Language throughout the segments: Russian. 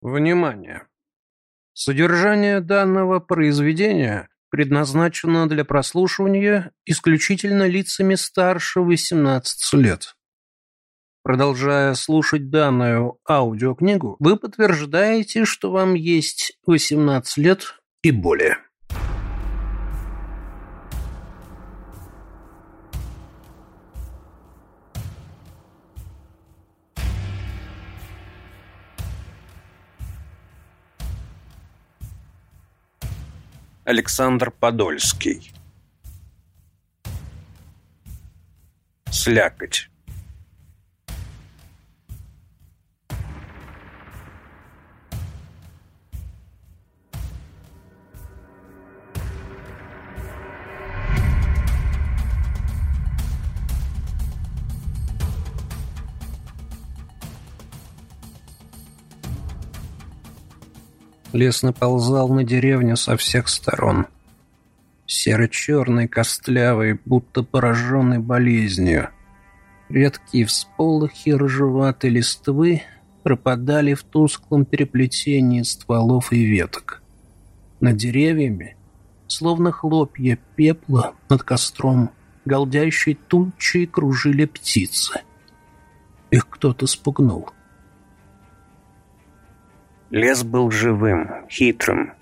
Внимание! Содержание данного произведения предназначено для прослушивания исключительно лицами старше 18 лет. Продолжая слушать данную аудиокнигу, вы подтверждаете, что вам есть 18 лет и более. Александр Подольский. Слякоть Лес наползал на деревню со всех сторон. Серо-черный, костлявый, будто пораженный болезнью. Редкие всполохи рыжеватой листвы пропадали в тусклом переплетении стволов и веток. Над деревьями, словно хлопья пепла над костром, голдящей тучей кружили птицы. Их кто-то спугнул. Лес был живым, хитрым.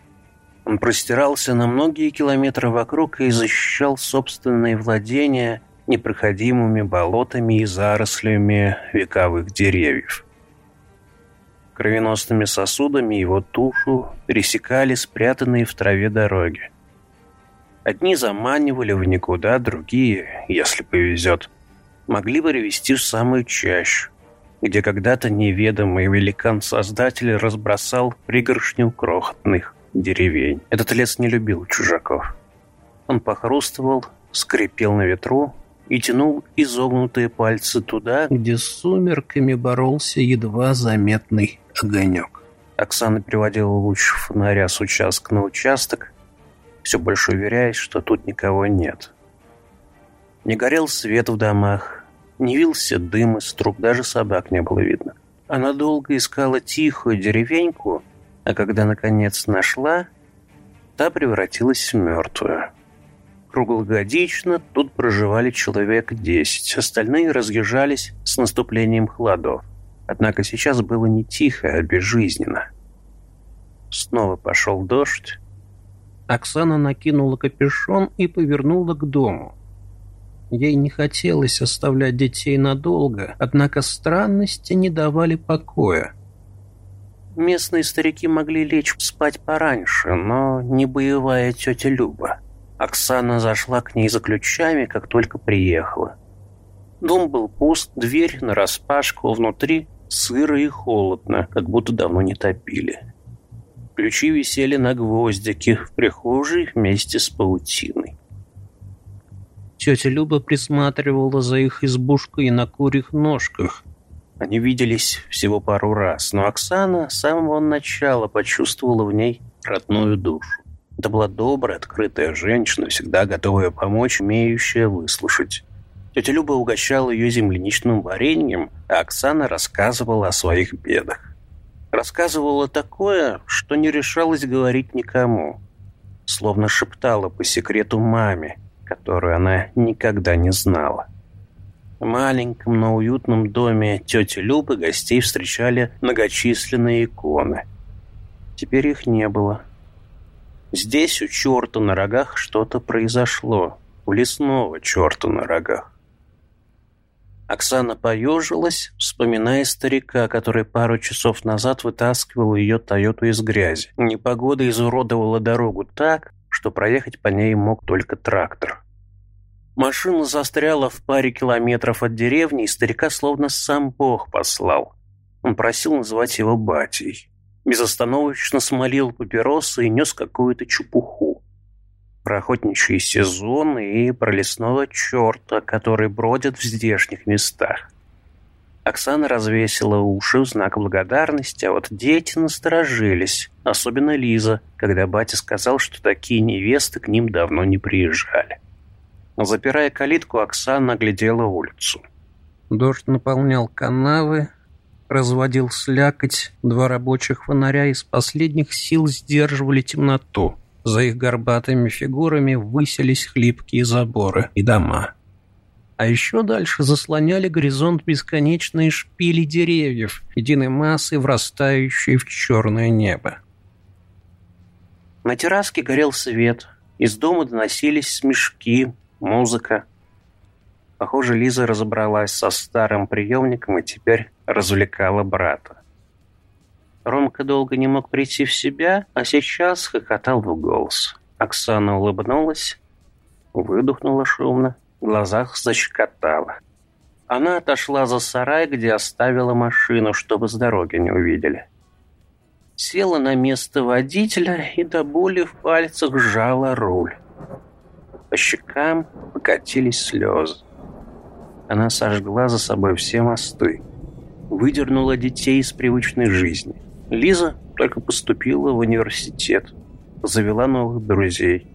Он простирался на многие километры вокруг и защищал собственные владения непроходимыми болотами и зарослями вековых деревьев. Кровеносными сосудами его тушу пересекали спрятанные в траве дороги. Одни заманивали в никуда, другие, если повезет, могли бы привести в самую чащу где когда-то неведомый великан-создатель разбросал пригоршню крохотных деревень. Этот лес не любил чужаков. Он похрустывал, скрипел на ветру и тянул изогнутые пальцы туда, где с сумерками боролся едва заметный огонек. Оксана приводила луч фонаря с участка на участок, все больше уверяясь, что тут никого нет. Не горел свет в домах, не вился дым из труб, даже собак не было видно. Она долго искала тихую деревеньку, а когда наконец нашла, та превратилась в мертвую. Круглогодично тут проживали человек десять, остальные разъезжались с наступлением холодов. Однако сейчас было не тихо, а безжизненно. Снова пошел дождь. Оксана накинула капюшон и повернула к дому. Ей не хотелось оставлять детей надолго, однако странности не давали покоя. Местные старики могли лечь спать пораньше, но не боевая тетя Люба. Оксана зашла к ней за ключами, как только приехала. Дом был пуст, дверь нараспашку, внутри сыро и холодно, как будто давно не топили. Ключи висели на гвоздике в прихожей вместе с паутиной. Тетя Люба присматривала за их избушкой на курьих ножках. Они виделись всего пару раз, но Оксана с самого начала почувствовала в ней родную душу. Это была добрая, открытая женщина, всегда готовая помочь, умеющая выслушать. Тетя Люба угощала ее земляничным вареньем, а Оксана рассказывала о своих бедах. Рассказывала такое, что не решалась говорить никому. Словно шептала по секрету маме, которую она никогда не знала. В маленьком, но уютном доме тети Любы гостей встречали многочисленные иконы. Теперь их не было. Здесь у черта на рогах что-то произошло. У лесного черта на рогах. Оксана поежилась, вспоминая старика, который пару часов назад вытаскивал ее Тойоту из грязи. Непогода изуродовала дорогу так, что проехать по ней мог только трактор. Машина застряла в паре километров от деревни, и старика словно сам Бог послал. Он просил называть его батей. Безостановочно смолил папиросы и нес какую-то чепуху. Про охотничий сезон и про лесного черта, который бродит в здешних местах. Оксана развесила уши в знак благодарности, а вот дети насторожились, особенно Лиза, когда батя сказал, что такие невесты к ним давно не приезжали. Запирая калитку, Оксана глядела улицу. Дождь наполнял канавы, разводил слякоть, два рабочих фонаря из последних сил сдерживали темноту. За их горбатыми фигурами высились хлипкие заборы и дома. А еще дальше заслоняли горизонт бесконечные шпили деревьев, единой массы, врастающие в черное небо. На терраске горел свет, из дома доносились смешки, музыка. Похоже, Лиза разобралась со старым приемником и теперь развлекала брата. Ромка долго не мог прийти в себя, а сейчас хохотал в голос. Оксана улыбнулась, выдохнула шумно в глазах защекотало. Она отошла за сарай, где оставила машину, чтобы с дороги не увидели. Села на место водителя и до боли в пальцах сжала руль. По щекам покатились слезы. Она сожгла за собой все мосты. Выдернула детей из привычной жизни. Лиза только поступила в университет. Завела новых друзей.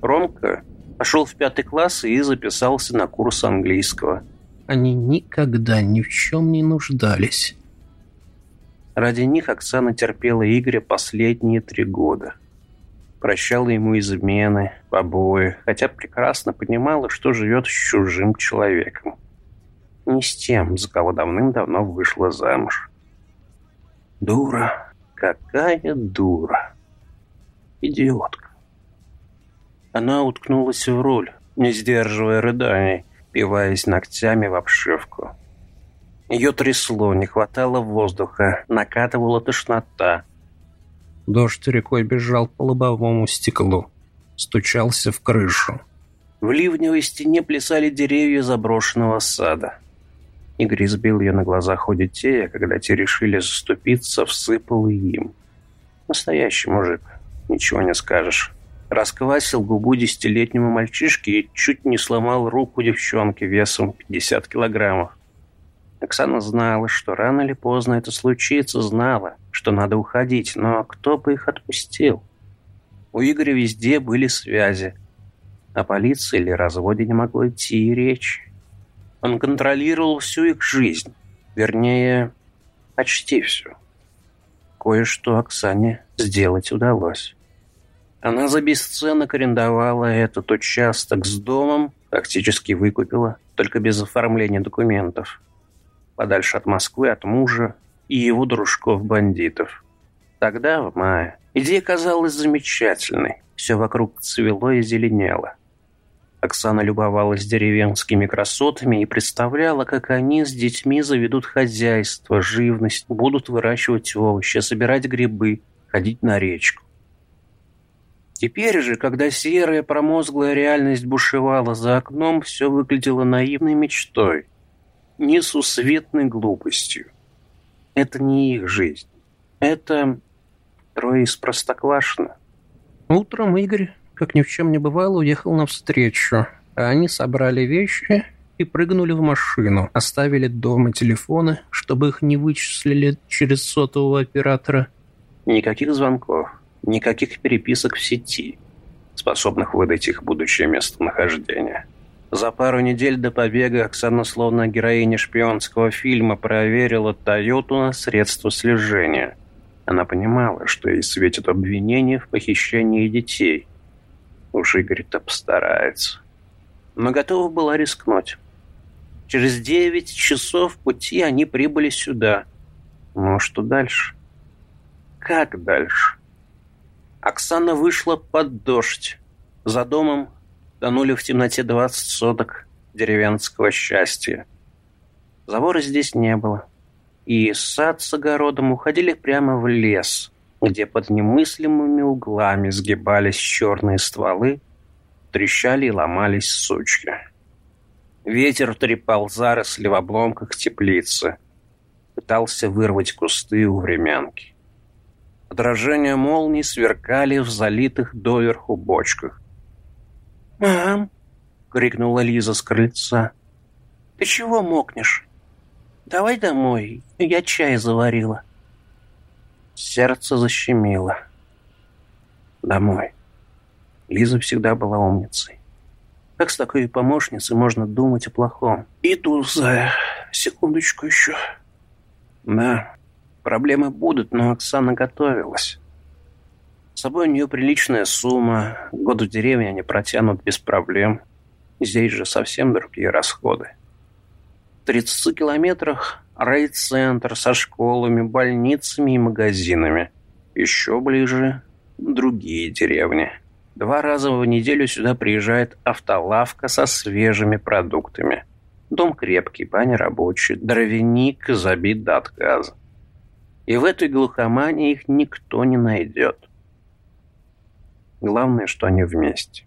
Ромка Пошел в пятый класс и записался на курс английского. Они никогда ни в чем не нуждались. Ради них Оксана терпела Игоря последние три года. Прощала ему измены, побои, хотя прекрасно понимала, что живет с чужим человеком. Не с тем, за кого давным-давно вышла замуж. Дура, какая дура. Идиотка. Она уткнулась в руль, не сдерживая рыданий, пиваясь ногтями в обшивку. Ее трясло, не хватало воздуха, накатывала тошнота. Дождь рекой бежал по лобовому стеклу, стучался в крышу. В ливневой стене плясали деревья заброшенного сада. Игорь избил ее на глазах у детей, а когда те решили заступиться, всыпал им. Настоящий мужик, ничего не скажешь расквасил губу десятилетнему мальчишке и чуть не сломал руку девчонки весом 50 килограммов. Оксана знала, что рано или поздно это случится, знала, что надо уходить, но кто бы их отпустил? У Игоря везде были связи. О полиции или разводе не могло идти и речи. Он контролировал всю их жизнь. Вернее, почти всю. Кое-что Оксане сделать удалось. Она за бесценок арендовала этот участок с домом, фактически выкупила, только без оформления документов. Подальше от Москвы, от мужа и его дружков-бандитов. Тогда, в мае, идея казалась замечательной. Все вокруг цвело и зеленело. Оксана любовалась деревенскими красотами и представляла, как они с детьми заведут хозяйство, живность, будут выращивать овощи, собирать грибы, ходить на речку. Теперь же, когда серая промозглая реальность бушевала за окном, все выглядело наивной мечтой, несусветной глупостью. Это не их жизнь. Это трое из Простоквашино. Утром Игорь, как ни в чем не бывало, уехал навстречу. А они собрали вещи и прыгнули в машину, оставили дома телефоны, чтобы их не вычислили через сотового оператора. Никаких звонков. Никаких переписок в сети, способных выдать их будущее местонахождение. За пару недель до побега Оксана, словно героиня шпионского фильма, проверила Тойоту на средства слежения. Она понимала, что ей светит обвинение в похищении детей. Уж Игорь-то постарается. Но готова была рискнуть. Через девять часов пути они прибыли сюда. Ну, что дальше? Как дальше? Оксана вышла под дождь. За домом тонули в темноте двадцать соток деревенского счастья. Забора здесь не было. И сад с огородом уходили прямо в лес, где под немыслимыми углами сгибались черные стволы, трещали и ломались сучья. Ветер трепал заросли в обломках теплицы, пытался вырвать кусты у времянки. Отражения молний сверкали в залитых доверху бочках. «Мам!» — крикнула Лиза с крыльца. «Ты чего мокнешь? Давай домой, я чай заварила». Сердце защемило. Домой. Лиза всегда была умницей. Как с такой помощницей можно думать о плохом? «Иду, за Секундочку еще». Да, проблемы будут, но Оксана готовилась. С собой у нее приличная сумма, год в деревне они протянут без проблем. Здесь же совсем другие расходы. В 30 километрах райцентр со школами, больницами и магазинами. Еще ближе другие деревни. Два раза в неделю сюда приезжает автолавка со свежими продуктами. Дом крепкий, баня рабочий, дровяник забит до отказа. И в этой глухомане их никто не найдет. Главное, что они вместе.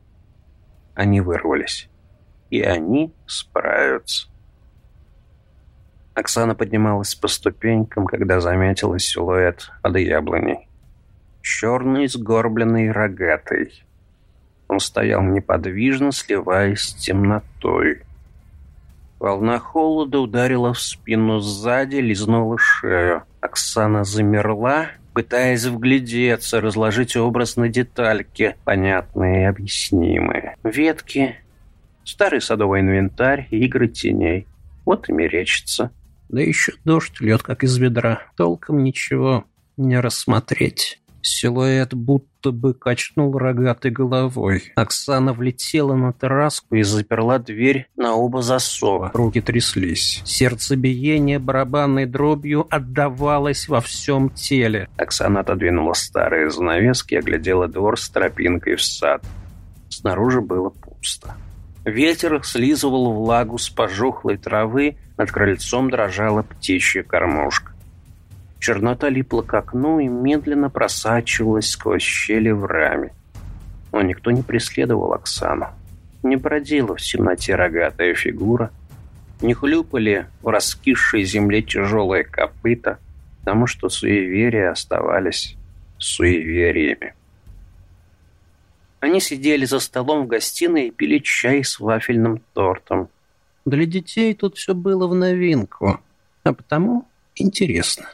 Они вырвались. И они справятся. Оксана поднималась по ступенькам, когда заметила силуэт под яблоней. Черный, сгорбленный, рогатый. Он стоял неподвижно, сливаясь с темнотой. Волна холода ударила в спину сзади, лизнула шею. Оксана замерла, пытаясь вглядеться, разложить образ на детальки, понятные и объяснимые. Ветки, старый садовый инвентарь, игры теней. Вот и мерещится. Да еще дождь льет, как из ведра. Толком ничего не рассмотреть. Силуэт будто бы качнул рогатой головой. Оксана влетела на терраску и заперла дверь на оба засова. Руки тряслись. Сердцебиение барабанной дробью отдавалось во всем теле. Оксана отодвинула старые занавески и оглядела двор с тропинкой в сад. Снаружи было пусто. Ветер слизывал влагу с пожухлой травы, над крыльцом дрожала птичья кормушка. Чернота липла к окну и медленно просачивалась сквозь щели в раме. Но никто не преследовал Оксану. Не бродила в темноте рогатая фигура, не хлюпали в раскисшей земле тяжелые копыта, потому что суеверия оставались суевериями. Они сидели за столом в гостиной и пили чай с вафельным тортом. Для детей тут все было в новинку, а потому интересно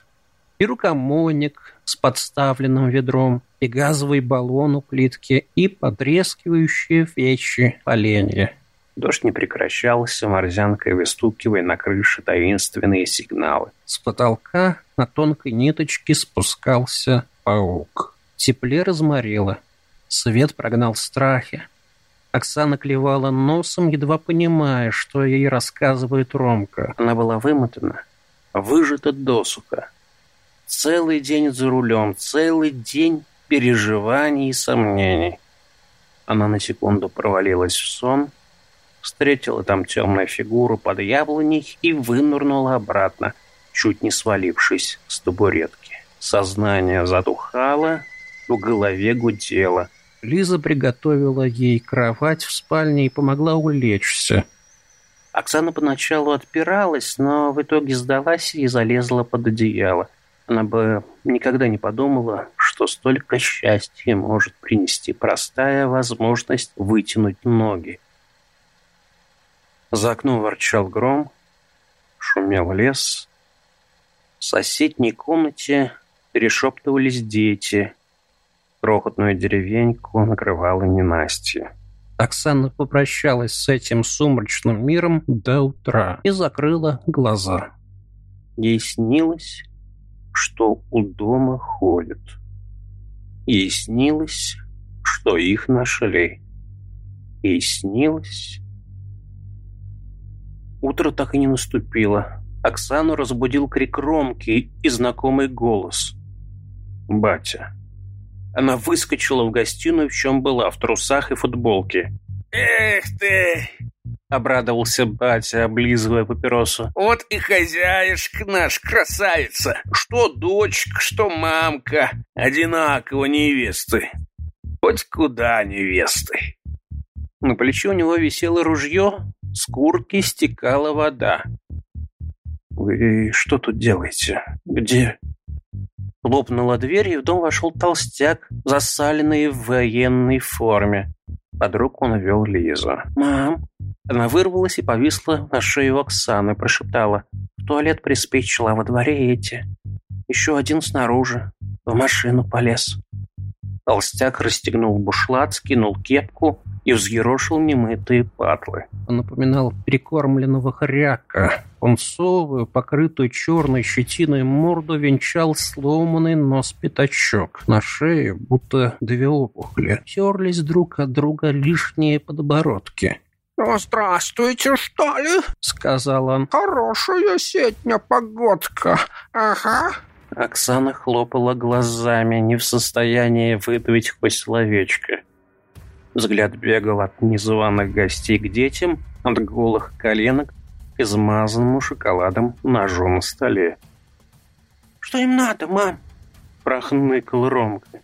и рукомойник с подставленным ведром, и газовый баллон у плитки, и потрескивающие в печи поленья. Дождь не прекращался, морзянкой выстукивая на крыше таинственные сигналы. С потолка на тонкой ниточке спускался паук. Тепле разморило. Свет прогнал страхи. Оксана клевала носом, едва понимая, что ей рассказывает Ромка. Она была вымотана, выжата досуха. Целый день за рулем, целый день переживаний и сомнений. Она на секунду провалилась в сон, встретила там темную фигуру под яблоней и вынырнула обратно, чуть не свалившись с табуретки. Сознание затухало, в голове гудело. Лиза приготовила ей кровать в спальне и помогла улечься. Оксана поначалу отпиралась, но в итоге сдалась и залезла под одеяло. Она бы никогда не подумала, что столько счастья может принести простая возможность вытянуть ноги. За окном ворчал гром, шумел лес. В соседней комнате перешептывались дети. Крохотную деревеньку накрывала ненастье. Оксана попрощалась с этим сумрачным миром до утра и закрыла глаза. Ей снилось, что у дома ходят. Ей снилось, что их нашли. Ей снилось... Утро так и не наступило. Оксану разбудил крик Ромки и знакомый голос. «Батя». Она выскочила в гостиную, в чем была, в трусах и футболке. «Эх ты! — обрадовался батя, облизывая папиросу. «Вот и хозяюшка наш, красавица! Что дочка, что мамка, одинаково невесты. Хоть куда невесты!» На плече у него висело ружье, с куртки стекала вода. «Вы что тут делаете? Где?» Лопнула дверь, и в дом вошел толстяк, засаленный в военной форме. Под руку он вел Лизу. «Мам!» Она вырвалась и повисла на шею Оксаны, прошептала. «В туалет приспичила, во дворе эти. Еще один снаружи. В машину полез». Толстяк расстегнул бушлат, скинул кепку и взъерошил немытые патлы. Он напоминал перекормленного хряка. Пунцовую, покрытую черной щетиной морду венчал сломанный нос-пятачок. На шее, будто две опухоли, терлись друг от друга лишние подбородки. «Ну, здравствуйте, что ли?» — сказал он. «Хорошая сетня погодка. Ага». Оксана хлопала глазами, не в состоянии выдавить хоть словечко. Взгляд бегал от незваных гостей к детям, от голых коленок к измазанному шоколадом ножу на столе. «Что им надо, мам?» – прохныкал Ромка.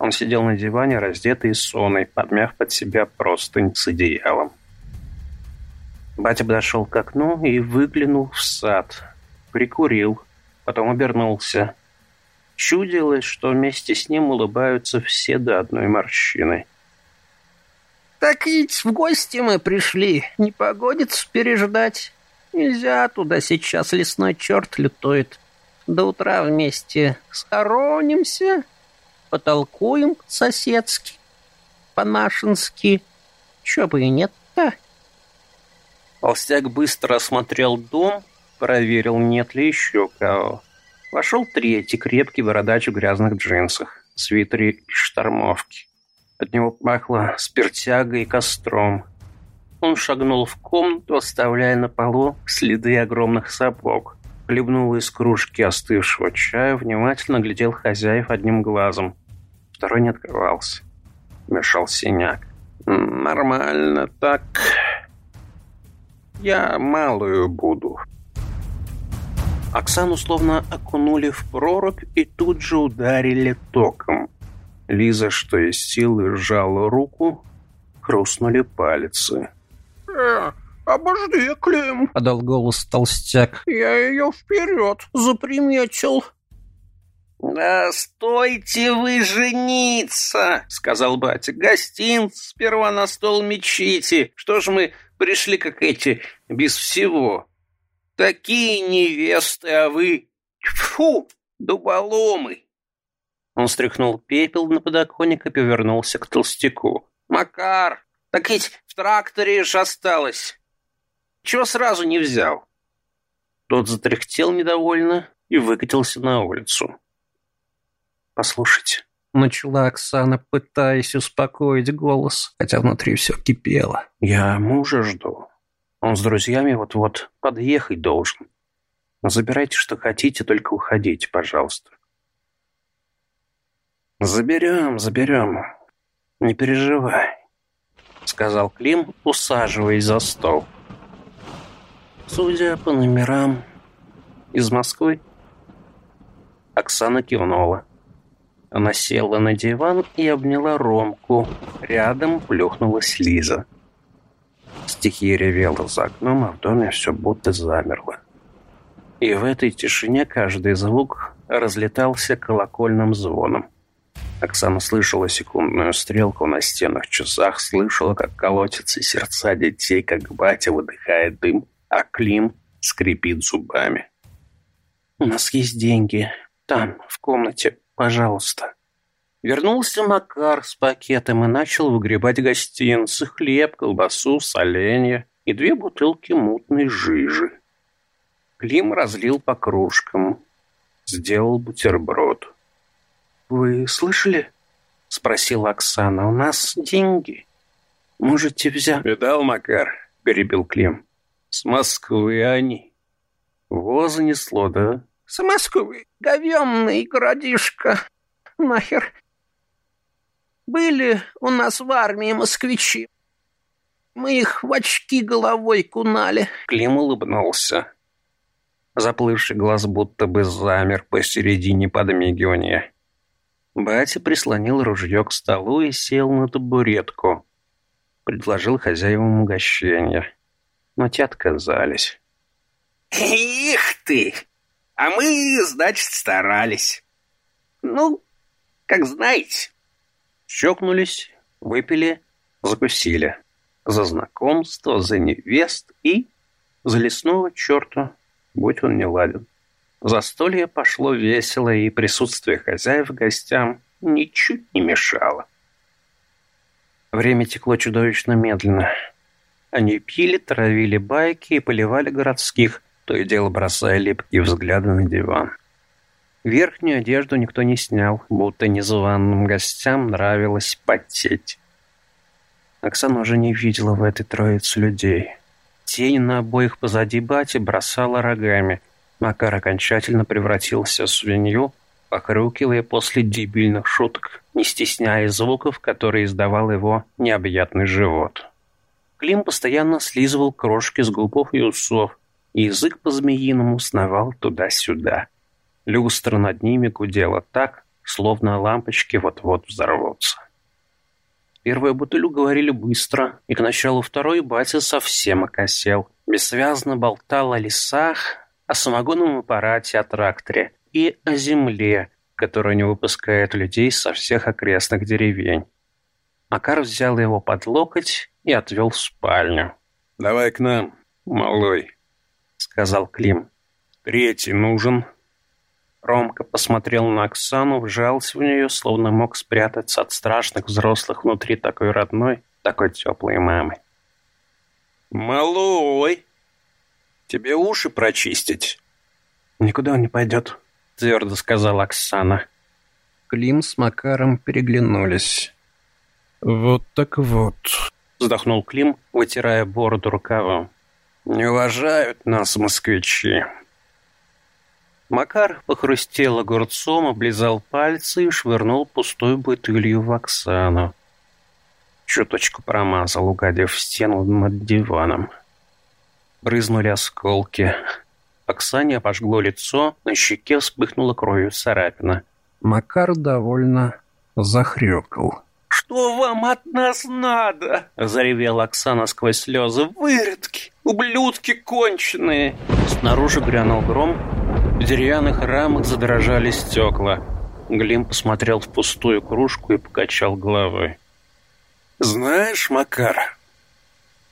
Он сидел на диване, раздетый и сонный, подмяв под себя простынь с одеялом. Батя подошел к окну и выглянул в сад. Прикурил, потом обернулся. Чудилось, что вместе с ним улыбаются все до одной морщины. Так ведь в гости мы пришли, не погодится переждать. Нельзя туда сейчас лесной черт лютует. До утра вместе схоронимся, потолкуем соседски, по-нашенски. Чё бы и нет-то. Толстяк быстро осмотрел дом, проверил, нет ли еще кого. Вошел третий, крепкий бородач в грязных джинсах, свитере и штормовке. От него пахло спиртягой и костром. Он шагнул в комнату, оставляя на полу следы огромных сапог. Хлебнул из кружки остывшего чая, внимательно глядел хозяев одним глазом. Второй не открывался. Мешал синяк. «Нормально так. Я малую буду». Оксану словно окунули в прорубь и тут же ударили током. Лиза, что из силы, сжала руку, хрустнули пальцы. «Э, обожди, Клим!» — подал голос толстяк. «Я ее вперед заприметил!» «Да стойте вы жениться!» — сказал батя. «Гостин сперва на стол мечите. Что ж мы пришли, как эти, без всего? Такие невесты, а вы... Фу, дуболомы!» Он стряхнул пепел на подоконник и повернулся к толстяку. «Макар, так ведь в тракторе ж осталось. Чего сразу не взял?» Тот затряхтел недовольно и выкатился на улицу. «Послушайте», — начала Оксана, пытаясь успокоить голос, хотя внутри все кипело. «Я мужа жду. Он с друзьями вот-вот подъехать должен. Забирайте, что хотите, только уходите, пожалуйста. «Заберем, заберем. Не переживай», — сказал Клим, усаживаясь за стол. «Судя по номерам, из Москвы?» Оксана кивнула. Она села на диван и обняла Ромку. Рядом плюхнулась Лиза. Стихия ревела за окном, а в доме все будто замерло. И в этой тишине каждый звук разлетался колокольным звоном. Оксана слышала секундную стрелку на стенах часах, слышала, как колотятся сердца детей, как батя выдыхает дым, а Клим скрипит зубами. «У нас есть деньги. Там, в комнате. Пожалуйста». Вернулся Макар с пакетом и начал выгребать гостинцы, хлеб, колбасу, соленья и две бутылки мутной жижи. Клим разлил по кружкам, сделал бутерброд. «Вы слышали?» — спросила Оксана. «У нас деньги. Можете взять...» «Видал, Макар?» — перебил Клим. «С Москвы они. Во занесло, да?» «С Москвы. Говенный городишко. Нахер. Были у нас в армии москвичи. Мы их в очки головой кунали». Клим улыбнулся. Заплывший глаз будто бы замер посередине подмигивания. Батя прислонил ружье к столу и сел на табуретку. Предложил хозяевам угощение. Но те отказались. «Их ты! А мы, значит, старались. Ну, как знаете». Щекнулись, выпили, закусили. За знакомство, за невест и за лесного черта, будь он не ладен. Застолье пошло весело, и присутствие хозяев гостям ничуть не мешало. Время текло чудовищно медленно. Они пили, травили байки и поливали городских, то и дело бросая липкие взгляды на диван. Верхнюю одежду никто не снял, будто незваным гостям нравилось потеть. Оксана уже не видела в этой троице людей. Тень на обоих позади бати бросала рогами. Макар окончательно превратился в свинью, покрюкивая после дебильных шуток, не стесняя звуков, которые издавал его необъятный живот. Клим постоянно слизывал крошки с губов и усов, и язык по-змеиному сновал туда-сюда. Люстра над ними гудела так, словно лампочки вот-вот взорвутся. Первую бутыль уговорили быстро, и к началу второй батя совсем окосел. Бессвязно болтал о лесах, о самогонном аппарате, о тракторе и о земле, которая не выпускает людей со всех окрестных деревень. Макар взял его под локоть и отвел в спальню. «Давай к нам, малой», — сказал Клим. «Третий нужен». Ромка посмотрел на Оксану, вжался в нее, словно мог спрятаться от страшных взрослых внутри такой родной, такой теплой мамы. «Малой, тебе уши прочистить?» «Никуда он не пойдет», — твердо сказала Оксана. Клим с Макаром переглянулись. «Вот так вот», — вздохнул Клим, вытирая бороду рукавом. «Не уважают нас москвичи». Макар похрустел огурцом, облизал пальцы и швырнул пустой бутылью в Оксану. Чуточку промазал, угодив в стену над диваном. Брызнули осколки. Оксане обожгло лицо, на щеке вспыхнула кровью царапина. Макар довольно захрюкал. «Что вам от нас надо?» — заревела Оксана сквозь слезы. «Выродки! Ублюдки конченые!» Снаружи грянул гром, в деревянных рамах задрожали стекла. Глим посмотрел в пустую кружку и покачал головой. «Знаешь, Макар,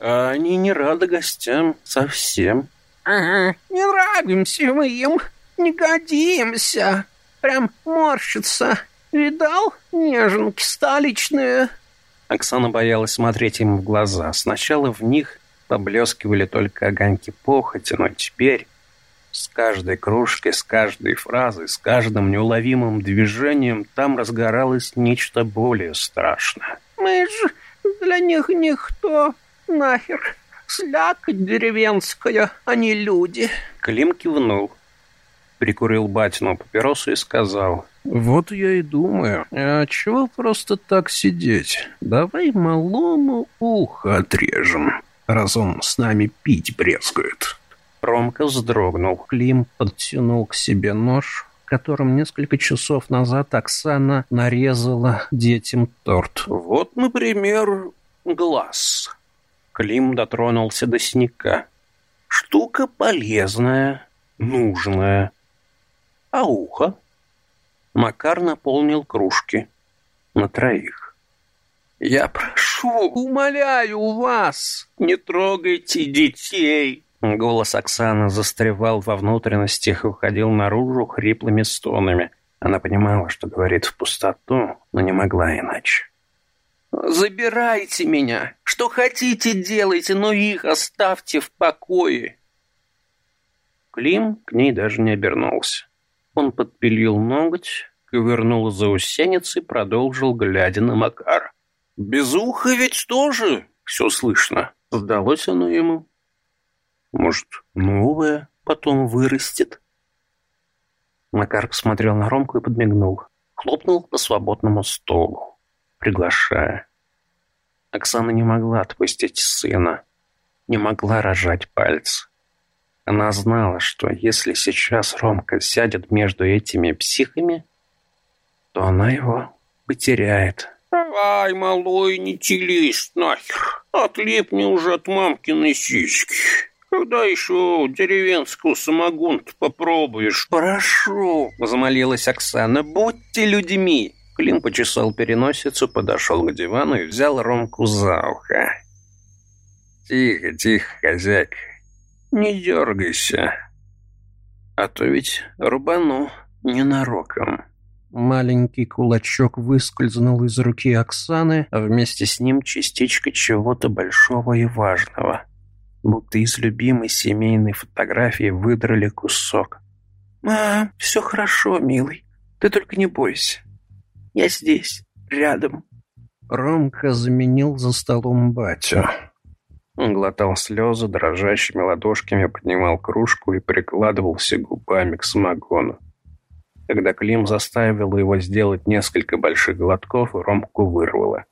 а они не рады гостям совсем». «Ага, не нравимся мы им, не годимся. Прям морщится. Видал, неженки столичные?» Оксана боялась смотреть им в глаза. Сначала в них поблескивали только огоньки похоти, но теперь с каждой кружкой, с каждой фразой, с каждым неуловимым движением там разгоралось нечто более страшное. «Мы же для них никто, нахер, слякоть деревенская, а не люди». Клим кивнул, прикурил батину папиросу и сказал... «Вот я и думаю, а чего просто так сидеть? Давай малому ухо отрежем, раз он с нами пить брезгует». Ромка вздрогнул. Клим подтянул к себе нож, которым несколько часов назад Оксана нарезала детям торт. «Вот, например, глаз». Клим дотронулся до синяка. «Штука полезная, нужная. А ухо?» Макар наполнил кружки на троих. «Я прошу, умоляю вас, не трогайте детей!» Голос Оксаны застревал во внутренностях и уходил наружу хриплыми стонами. Она понимала, что говорит в пустоту, но не могла иначе. «Забирайте меня! Что хотите, делайте, но их оставьте в покое!» Клим к ней даже не обернулся. Он подпилил ноготь, ковырнул заусенец и продолжил, глядя на Макар. «Без уха ведь тоже все слышно!» Сдалось оно ему. Может, новое потом вырастет? Макар посмотрел на Ромку и подмигнул. Хлопнул по свободному столу, приглашая. Оксана не могла отпустить сына, не могла рожать пальцы. Она знала, что если сейчас Ромка сядет между этими психами, то она его потеряет. «Давай, малой, не телись нахер, отлипни уже от мамкиной сиськи». Когда еще деревенскую самогон попробуешь? Прошу, взмолилась Оксана, будьте людьми. Клим почесал переносицу, подошел к дивану и взял Ромку за ухо. Тихо, тихо, хозяйка, не дергайся. А то ведь рубану ненароком. Маленький кулачок выскользнул из руки Оксаны, а вместе с ним частичка чего-то большого и важного. Будто из любимой семейной фотографии выдрали кусок. «Мам, все хорошо, милый. Ты только не бойся. Я здесь, рядом». Ромка заменил за столом батю. Он глотал слезы, дрожащими ладошками поднимал кружку и прикладывался губами к самогону. Когда Клим заставил его сделать несколько больших глотков, Ромку вырвало.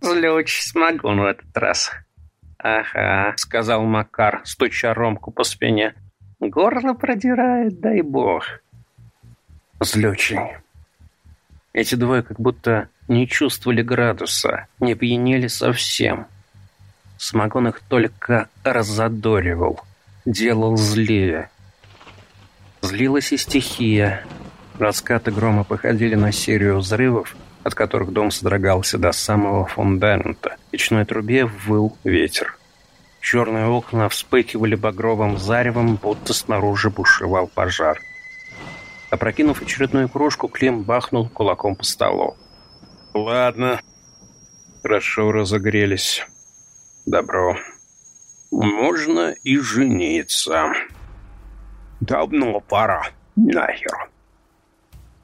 «Злючий смогон в этот раз». «Ага», — сказал Макар, стуча Ромку по спине. «Горло продирает, дай бог». Злючий. Эти двое как будто не чувствовали градуса, не пьянели совсем. Смогон их только разодоривал, делал злее. Злилась и стихия. Раскаты грома походили на серию взрывов, от которых дом содрогался до самого фундамента. В печной трубе выл ветер. Черные окна вспыхивали багровым заревом, будто снаружи бушевал пожар. Опрокинув очередную кружку, Клим бахнул кулаком по столу. «Ладно, хорошо разогрелись. Добро. Можно и жениться». Давно пора. Нахер.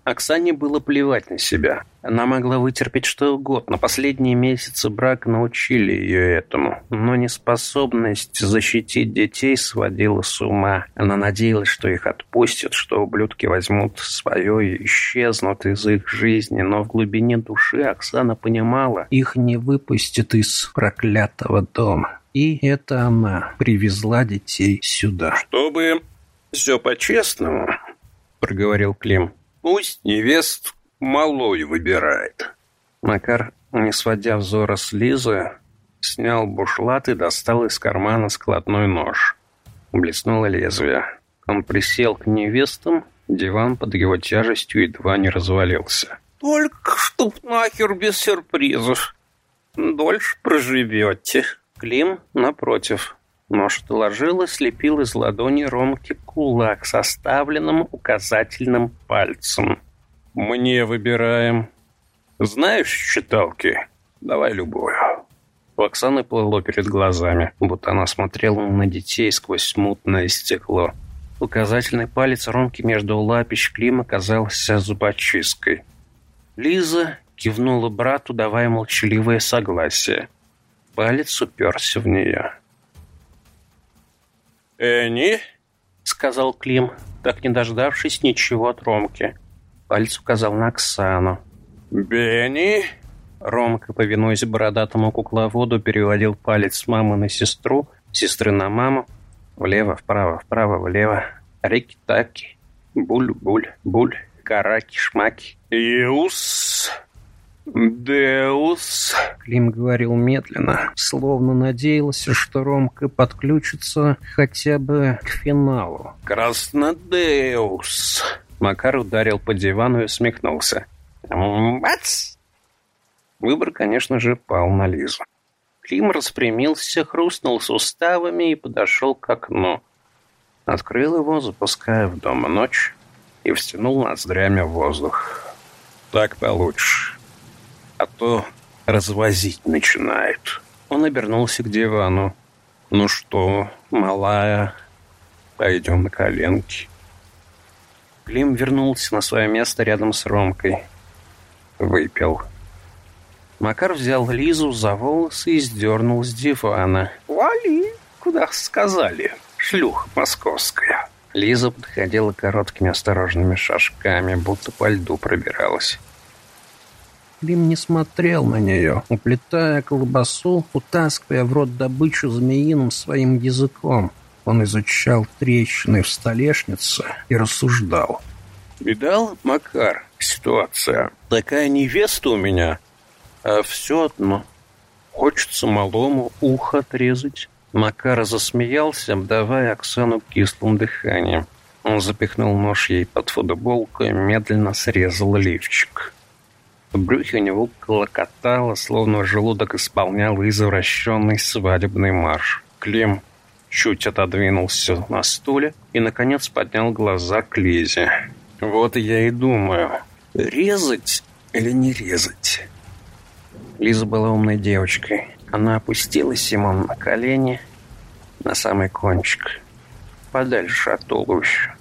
Оксане было плевать на себя. Она могла вытерпеть что угодно. Последние месяцы брака научили ее этому. Но неспособность защитить детей сводила с ума. Она надеялась, что их отпустят, что ублюдки возьмут свое и исчезнут из их жизни. Но в глубине души Оксана понимала, их не выпустят из проклятого дома. И это она привезла детей сюда. Чтобы «Все по-честному», — проговорил Клим. «Пусть невест малой выбирает». Макар, не сводя взора с Лизы, снял бушлат и достал из кармана складной нож. Блеснуло лезвие. Он присел к невестам, диван под его тяжестью едва не развалился. «Только чтоб нахер без сюрпризов. Дольше проживете». Клим, напротив, Нож доложил и слепил из ладони Ромки кулак с оставленным указательным пальцем. «Мне выбираем. Знаешь считалки? Давай любую». У Оксаны плыло перед глазами, будто она смотрела на детей сквозь мутное стекло. Указательный палец Ромки между лапищ Клима казался зубочисткой. Лиза кивнула брату, давая молчаливое согласие. Палец уперся в нее. «Энни?» — сказал Клим, так не дождавшись ничего от Ромки. Палец указал на Оксану. «Бенни?» Ромка, повинуясь бородатому кукловоду, переводил палец мамы на сестру, сестры на маму. Влево, вправо, вправо, влево. Рики-таки. Буль-буль, буль. Караки-шмаки. «Иус!» «Деус», — Клим говорил медленно, словно надеялся, что Ромка подключится хотя бы к финалу. «Краснодеус». Макар ударил по дивану и усмехнулся. «Бац!» Выбор, конечно же, пал на Лизу. Клим распрямился, хрустнул суставами и подошел к окну. Открыл его, запуская в дом ночь, и втянул ноздрями воздух. «Так получше» а то развозить начинает. Он обернулся к дивану. «Ну что, малая, пойдем на коленки». Клим вернулся на свое место рядом с Ромкой. Выпил. Макар взял Лизу за волосы и сдернул с дивана. «Вали, куда сказали, шлюха московская». Лиза подходила короткими осторожными шажками, будто по льду пробиралась. Клим не смотрел на нее, уплетая колбасу, утаскивая в рот добычу змеиным своим языком. Он изучал трещины в столешнице и рассуждал. «Видал, Макар, ситуация? Такая невеста у меня, а все одно. Хочется малому ухо отрезать». Макар засмеялся, обдавая Оксану кислым дыханием. Он запихнул нож ей под футболку и медленно срезал лифчик. В брюхе у него клокотало, словно желудок исполнял извращенный свадебный марш. Клим чуть отодвинулся на стуле и, наконец, поднял глаза к Лизе. «Вот я и думаю, Резать или не резать? Лиза была умной девочкой. Она опустилась ему на колени, на самый кончик, подальше от туловища.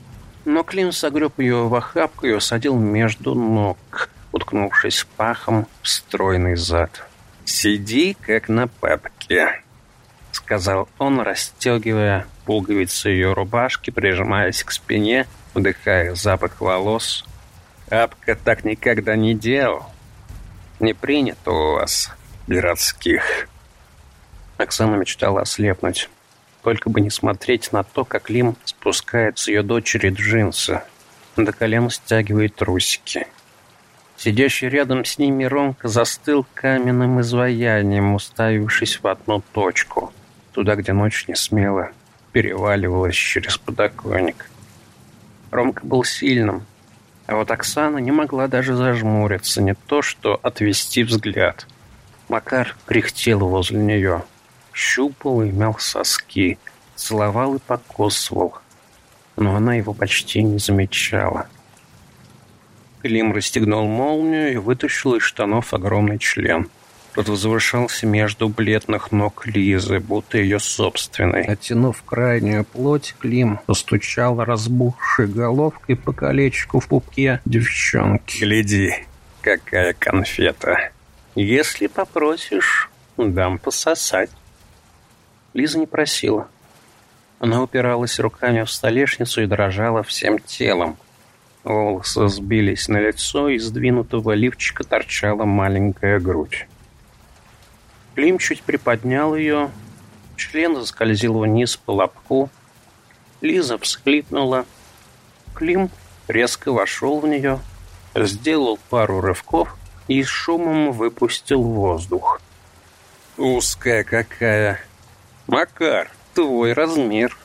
Но Клим согреб ее в охапку и усадил между ног, уткнувшись пахом в стройный зад. «Сиди, как на папке», — сказал он, расстегивая пуговицы ее рубашки, прижимаясь к спине, вдыхая запах волос. «Апка так никогда не делал. Не принято у вас, городских». Оксана мечтала ослепнуть. Только бы не смотреть на то, как Лим спускает с ее дочери джинсы. До колен стягивает трусики. Сидящий рядом с ними Ромка застыл каменным изваянием, уставившись в одну точку. Туда, где ночь не смело переваливалась через подоконник. Ромка был сильным, а вот Оксана не могла даже зажмуриться, не то что отвести взгляд. Макар кряхтел возле нее щупал и мял соски, целовал и покосывал. Но она его почти не замечала. Клим расстегнул молнию и вытащил из штанов огромный член. Тот возвышался между бледных ног Лизы, будто ее собственной. Оттянув крайнюю плоть, Клим постучал разбухшей головкой по колечку в пупке девчонки. «Гляди, какая конфета! Если попросишь, дам пососать». Лиза не просила. Она упиралась руками в столешницу и дрожала всем телом. Волосы сбились на лицо, и сдвинутого лифчика торчала маленькая грудь. Клим чуть приподнял ее, член заскользил вниз по лобку. Лиза всхлипнула. Клим резко вошел в нее, сделал пару рывков и шумом выпустил воздух. «Узкая какая!» «Макар, твой размер».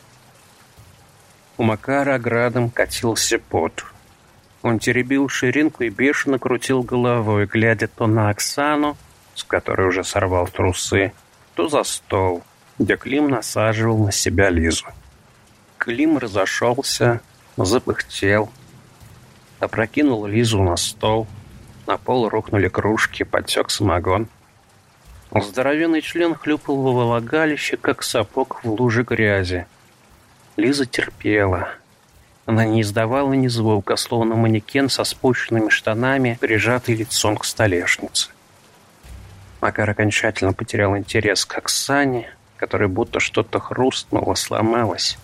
У Макара градом катился пот. Он теребил ширинку и бешено крутил головой, глядя то на Оксану, с которой уже сорвал трусы, то за стол, где Клим насаживал на себя Лизу. Клим разошелся, запыхтел, опрокинул Лизу на стол, на пол рухнули кружки, подтек самогон. Здоровенный член хлюпал во влагалище, как сапог в луже грязи. Лиза терпела. Она не издавала ни звука, словно манекен со спущенными штанами, прижатый лицом к столешнице. Макар окончательно потерял интерес к Оксане, которой будто что-то хрустнуло, сломалось.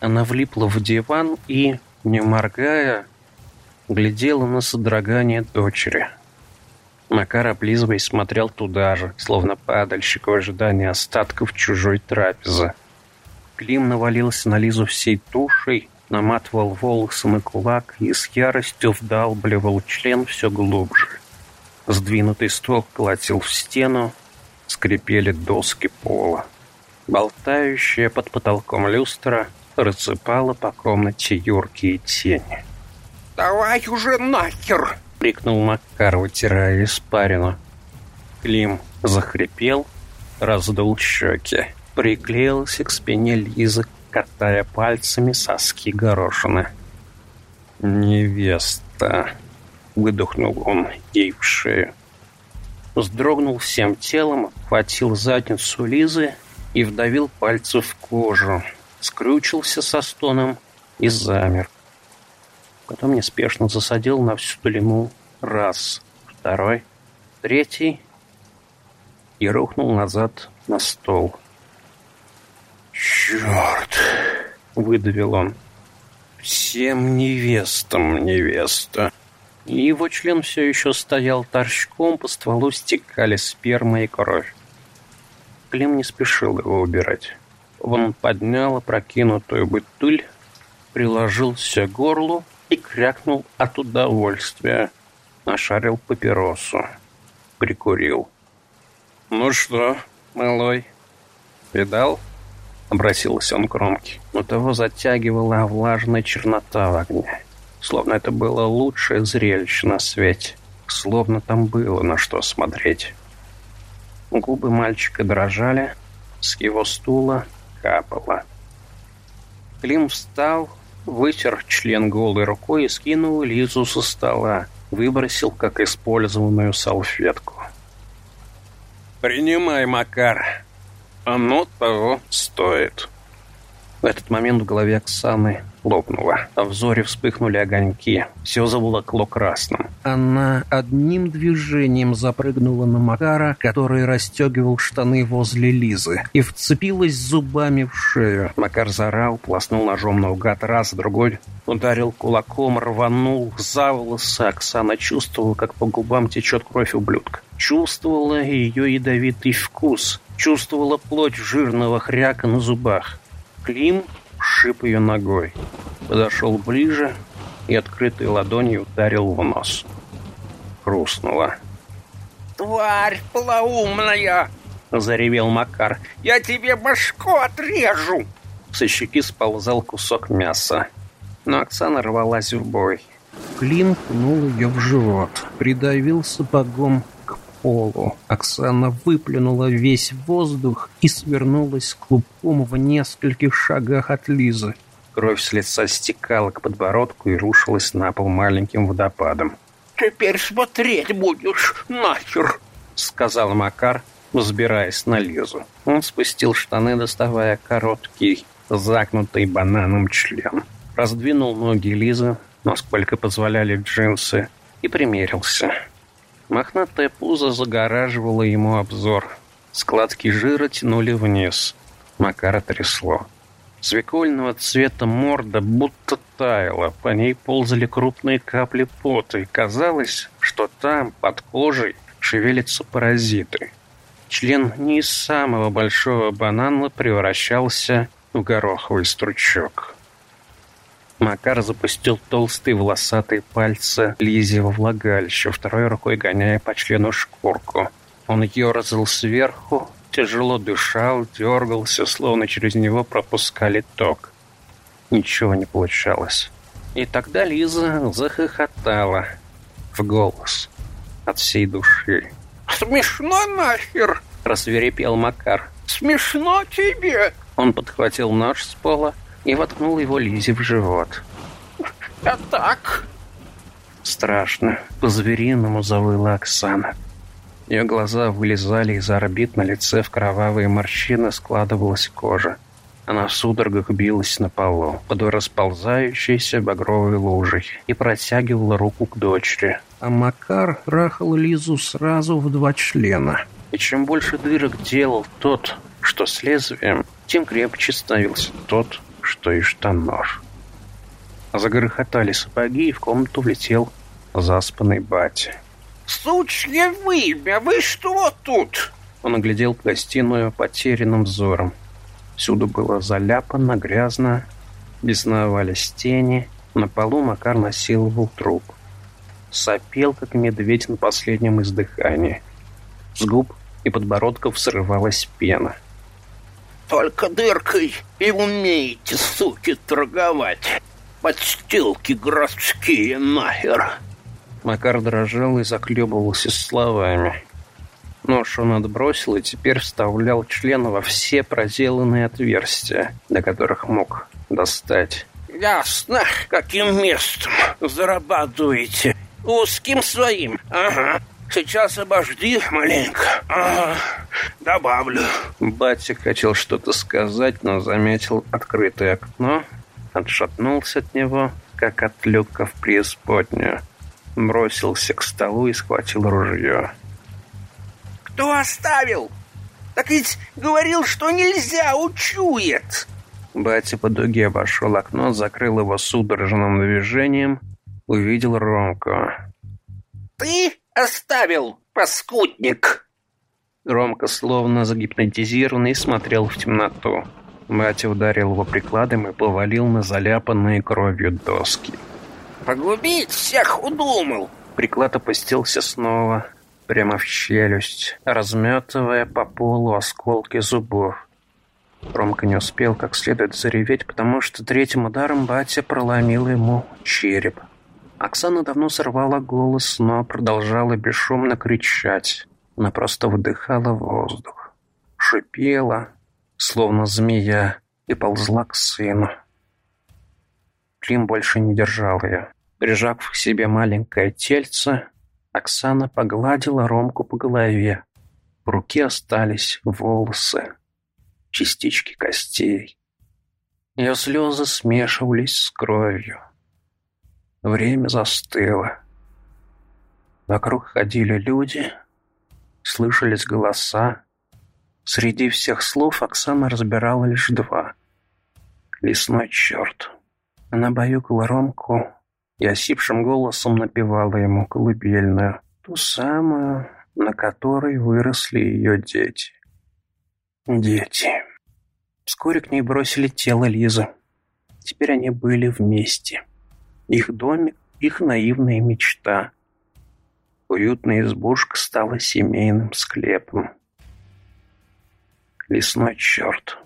Она влипла в диван и, не моргая, глядела на содрогание дочери — Макар, облизываясь, смотрел туда же, словно падальщик в ожидании остатков чужой трапезы. Клим навалился на Лизу всей тушей, наматывал волосы на кулак и с яростью вдалбливал член все глубже. Сдвинутый стол колотил в стену, скрипели доски пола. Болтающая под потолком люстра рассыпала по комнате юркие тени. «Давай уже нахер!» крикнул Макар, вытирая испарину. Клим захрипел, раздул щеки, приклеился к спине Лизы, катая пальцами соски горошины. «Невеста!» — выдохнул он ей в шею. Вздрогнул всем телом, хватил задницу Лизы и вдавил пальцы в кожу, скрючился со стоном и замер. Потом неспешно засадил на всю длину раз, второй, третий и рухнул назад на стол. «Черт!» — выдавил он. «Всем невестам невеста!» Его член все еще стоял торчком, по стволу стекали сперма и кровь. Клим не спешил его убирать. Он поднял опрокинутую бутыль, приложился к горлу и крякнул от удовольствия. Нашарил папиросу. Прикурил. «Ну что, малой, видал?» Обратился он к Ромке. Но того затягивала влажная чернота в огне. Словно это было лучшее зрелище на свете. Словно там было на что смотреть. Губы мальчика дрожали, с его стула капало. Клим встал, вытер член голой рукой и скинул Лизу со стола, выбросил, как использованную салфетку. «Принимай, Макар. Оно того стоит». В этот момент в голове Оксаны лопнуло. А в взоре вспыхнули огоньки. Все заволокло красным. Она одним движением запрыгнула на Макара, который расстегивал штаны возле Лизы, и вцепилась зубами в шею. Макар заорал, пласнул ножом наугад раз, другой, ударил кулаком, рванул за волосы. Оксана чувствовала, как по губам течет кровь ублюдка. Чувствовала ее ядовитый вкус. Чувствовала плоть жирного хряка на зубах. Клим шип ее ногой. Подошел ближе и открытой ладонью ударил в нос. Хрустнуло. «Тварь полоумная!» — заревел Макар. «Я тебе башку отрежу!» Со щеки сползал кусок мяса. Но Оксана рвалась в бой. Клим пнул ее в живот, придавил сапогом полу. Оксана выплюнула весь воздух и свернулась клубком в нескольких шагах от Лизы. Кровь с лица стекала к подбородку и рушилась на пол маленьким водопадом. «Теперь смотреть будешь, нахер!» — сказал Макар, взбираясь на Лизу. Он спустил штаны, доставая короткий, загнутый бананом член. Раздвинул ноги Лизы, насколько позволяли джинсы, и примерился. Мохнатое пузо загораживало ему обзор. Складки жира тянули вниз. Макара трясло. Свекольного цвета морда будто таяла, по ней ползали крупные капли пота, и казалось, что там, под кожей, шевелятся паразиты. Член не из самого большого банана превращался в гороховый стручок. Макар запустил толстые волосатые пальцы Лизе во влагалище, второй рукой гоняя по члену шкурку. Он ерзал сверху, тяжело дышал, дергался, словно через него пропускали ток. Ничего не получалось. И тогда Лиза захохотала в голос от всей души. «Смешно нахер!» — рассверепел Макар. «Смешно тебе!» Он подхватил нож с пола, и воткнул его Лизе в живот. «А так?» Страшно. По-звериному завыла Оксана. Ее глаза вылезали из орбит, на лице в кровавые морщины складывалась кожа. Она в судорогах билась на полу, под расползающейся багровой лужей, и протягивала руку к дочери. А Макар рахал Лизу сразу в два члена. И чем больше дырок делал тот, что с лезвием, тем крепче становился тот, что и штанов. Загрохотали сапоги, и в комнату влетел заспанный батя. «Сучье вымя, вы что тут?» Он оглядел гостиную потерянным взором. Всюду было заляпано, грязно, бесновались тени, на полу Макар насиловал труп. Сопел, как медведь на последнем издыхании. С губ и подбородков срывалась пена. Только дыркой и умеете, суки, торговать. Подстилки городские нахер. Макар дрожал и заклебывался словами. Нож он отбросил и теперь вставлял член во все проделанные отверстия, до которых мог достать. «Ясно, каким местом зарабатываете. Узким своим, ага. Сейчас обожди маленько. Ага, добавлю. Батя хотел что-то сказать, но заметил открытое окно, отшатнулся от него, как от люка в преисподнюю. Бросился к столу и схватил ружье. «Кто оставил? Так ведь говорил, что нельзя, учует!» Батя по дуге обошел окно, закрыл его судорожным движением, увидел Ромку. «Ты?» Оставил, паскудник!» Ромка, словно загипнотизированный, смотрел в темноту. Батя ударил его прикладом и повалил на заляпанные кровью доски. «Погубить всех удумал!» Приклад опустился снова, прямо в челюсть, разметывая по полу осколки зубов. Ромка не успел как следует зареветь, потому что третьим ударом батя проломил ему череп. Оксана давно сорвала голос, но продолжала бесшумно кричать. Она просто выдыхала воздух. Шипела, словно змея, и ползла к сыну. Клим больше не держал ее. Прижав к себе маленькое тельце, Оксана погладила Ромку по голове. В руке остались волосы, частички костей. Ее слезы смешивались с кровью. Время застыло. Вокруг ходили люди, слышались голоса. Среди всех слов Оксана разбирала лишь два. «Лесной черт». Она баюкала Ромку и осипшим голосом напевала ему колыбельную, ту самую, на которой выросли ее дети. Дети. Вскоре к ней бросили тело Лизы. Теперь они были вместе. Их домик, их наивная мечта. Уютная избушка стала семейным склепом. Лесной черт.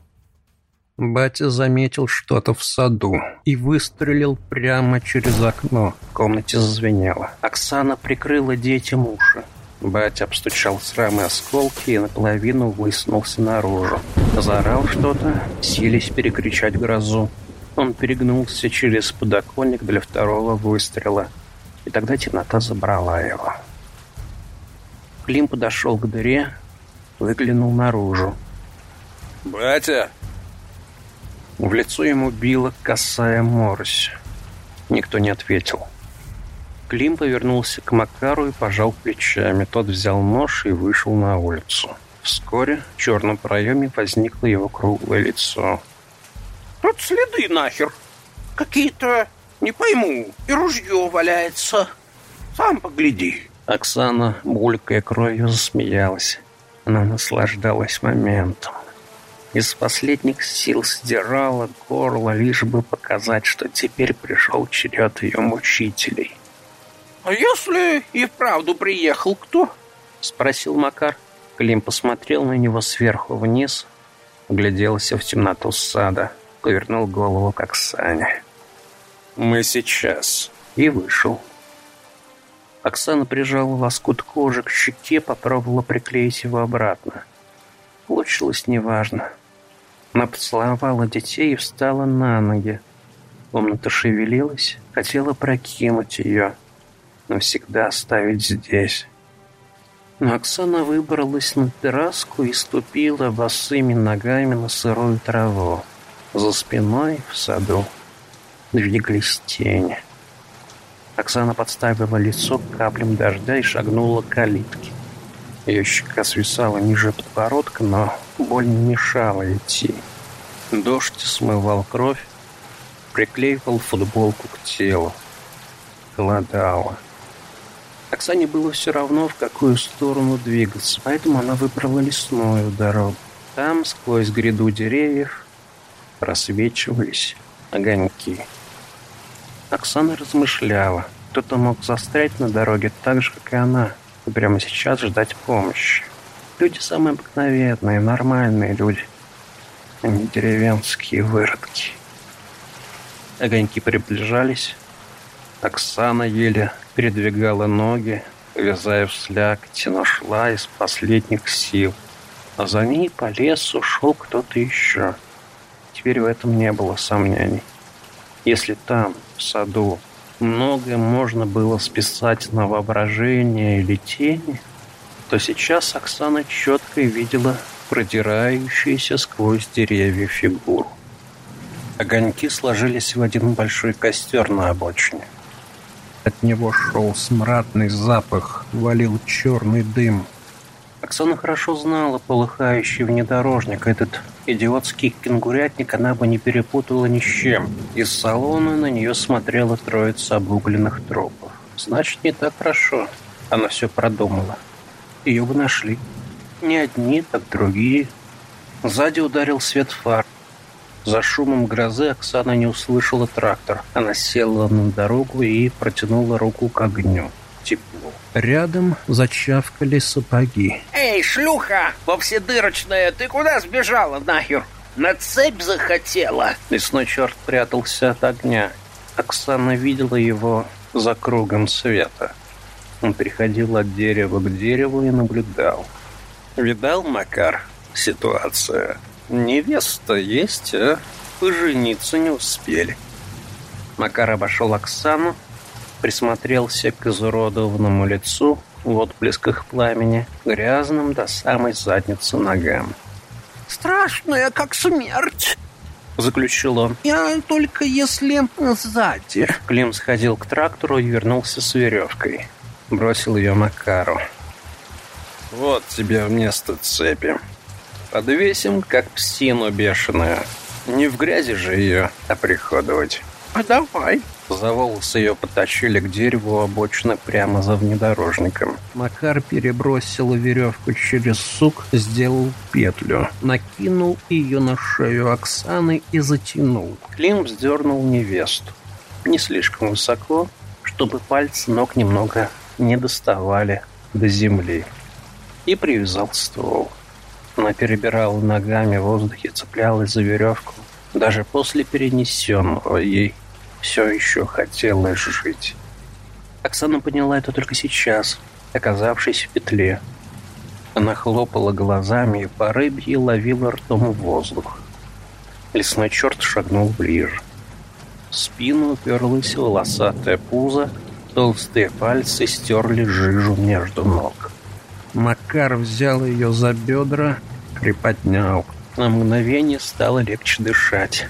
Батя заметил что-то в саду и выстрелил прямо через окно. В комнате зазвенело. Оксана прикрыла детям уши. Батя обстучал с рамы осколки и наполовину высунулся наружу. Заорал что-то, сились перекричать грозу. Он перегнулся через подоконник для второго выстрела. И тогда темнота забрала его. Клим подошел к дыре, выглянул наружу. «Батя!» В лицо ему била косая морось. Никто не ответил. Клим повернулся к Макару и пожал плечами. Тот взял нож и вышел на улицу. Вскоре в черном проеме возникло его круглое лицо. «Тут следы нахер. Какие-то, не пойму, и ружье валяется. Сам погляди». Оксана, булькая кровью, засмеялась. Она наслаждалась моментом. Из последних сил сдирала горло, лишь бы показать, что теперь пришел черед ее мучителей. «А если и вправду приехал кто?» — спросил Макар. Клим посмотрел на него сверху вниз, огляделся в темноту сада, повернул голову к Оксане. «Мы сейчас». И вышел. Оксана прижала лоскут кожи к щеке, попробовала приклеить его обратно. Получилось неважно. Она поцеловала детей и встала на ноги. Комната шевелилась, хотела прокинуть ее, навсегда оставить здесь. Но Оксана выбралась на терраску и ступила босыми ногами на сырую траву. За спиной в саду двигались тени. Оксана подставила лицо каплям дождя и шагнула к калитке. Ее щека свисала ниже подбородка, но боль не мешала идти. Дождь смывал кровь, приклеивал футболку к телу. Холодало. Оксане было все равно, в какую сторону двигаться, поэтому она выбрала лесную дорогу. Там, сквозь гряду деревьев, просвечивались огоньки. Оксана размышляла. Кто-то мог застрять на дороге так же, как и она, и прямо сейчас ждать помощи. Люди самые обыкновенные, нормальные люди, а не деревенские выродки. Огоньки приближались. Оксана еле передвигала ноги, вязая в слякоть, но шла из последних сил. А за ней по лесу шел кто-то еще. Теперь в этом не было сомнений. Если там, в саду, многое можно было списать на воображение или тени, то сейчас Оксана четко видела продирающуюся сквозь деревья фигуру. Огоньки сложились в один большой костер на обочине. От него шел смрадный запах, валил черный дым. Оксана хорошо знала полыхающий внедорожник. Этот идиотский кенгурятник она бы не перепутала ни с чем. Из салона на нее смотрела троица обугленных трупов. Значит, не так хорошо. Она все продумала. Ее бы нашли. Не одни, так другие. Сзади ударил свет фар. За шумом грозы Оксана не услышала трактор. Она села на дорогу и протянула руку к огню. Тепло. Рядом зачавкали сапоги. «Эй, шлюха! Вовседырочная, ты куда сбежала нахер? На цепь захотела?» Лесной черт прятался от огня. Оксана видела его за кругом света. Он переходил от дерева к дереву и наблюдал. «Видал, Макар, ситуация? Невеста есть, а пожениться не успели». Макар обошел Оксану, Присмотрелся к изуродованному лицу в отблесках пламени, грязным до самой задницы ногам. «Страшная, как смерть!» заключил он. «Я только если сзади». Клим сходил к трактору и вернулся с веревкой. Бросил ее Макару. «Вот тебе вместо цепи. Подвесим, как псину бешеную. Не в грязи же ее оприходовать». «А давай». За волосы ее потащили к дереву обочины прямо за внедорожником. Макар перебросил веревку через сук, сделал петлю, накинул ее на шею Оксаны и затянул. Клим вздернул невесту. Не слишком высоко, чтобы пальцы ног немного не доставали до земли. И привязал ствол. Она перебирала ногами в воздухе, цеплялась за веревку. Даже после перенесенного ей все еще хотелось жить. Оксана поняла это только сейчас, оказавшись в петле. Она хлопала глазами и по рыбье ловила ртом воздух. Лесной черт шагнул ближе. В спину уперлась волосатая пузо, толстые пальцы стерли жижу между ног. Макар взял ее за бедра, приподнял. На мгновение стало легче дышать.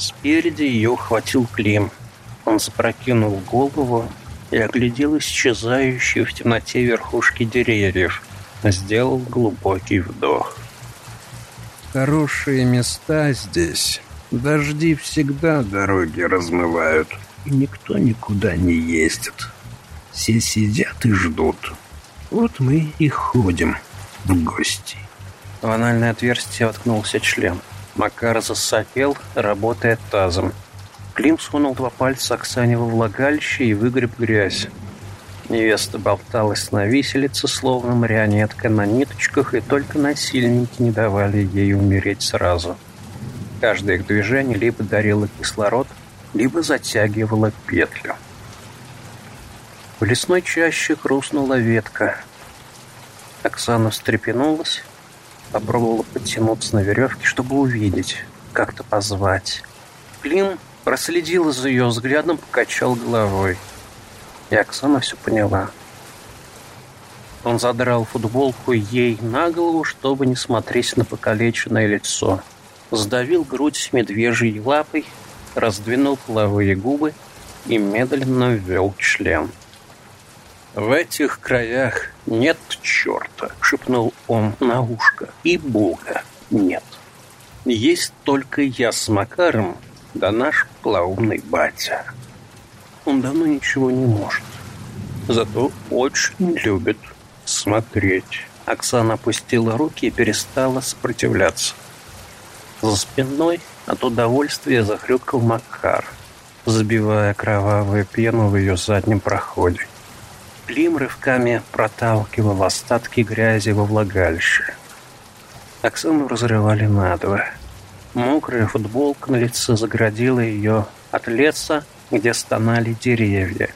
Спереди ее ухватил Клим. Он запрокинул голову и оглядел исчезающие в темноте верхушки деревьев. Сделал глубокий вдох. Хорошие места здесь. Дожди всегда дороги размывают, и никто никуда не ездит. Все сидят и ждут. Вот мы и ходим в гости. В анальное отверстие воткнулся член. Макар засопел, работая тазом. Клим сунул два пальца Оксане во влагалище и выгреб грязь. Невеста болталась на виселице, словно марионетка на ниточках, и только насильники не давали ей умереть сразу. Каждое их движение либо дарило кислород, либо затягивало петлю. В лесной чаще хрустнула ветка. Оксана встрепенулась, Попробовала подтянуться на веревке, чтобы увидеть, как-то позвать. Клим проследил за ее взглядом, покачал головой. И Оксана все поняла. Он задрал футболку ей на голову, чтобы не смотреть на покалеченное лицо. Сдавил грудь медвежьей лапой, раздвинул половые губы и медленно ввел член. «В этих краях нет черта», — шепнул он на ушко, — «и Бога нет. Есть только я с Макаром, да наш плавный батя. Он давно ничего не может, зато очень любит смотреть». Оксана опустила руки и перестала сопротивляться. За спиной от удовольствия захрюкал Макар, забивая кровавую пену в ее заднем проходе. Клим рывками проталкивал остатки грязи во влагалище. Оксану разрывали надвое. Мокрая футболка на лице заградила ее от леса, где стонали деревья,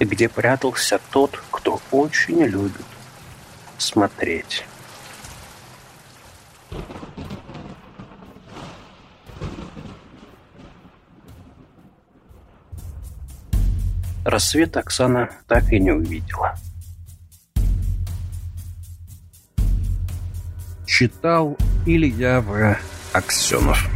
и где прятался тот, кто очень любит смотреть. Рассвет Оксана так и не увидела. Читал Илья В. Аксенов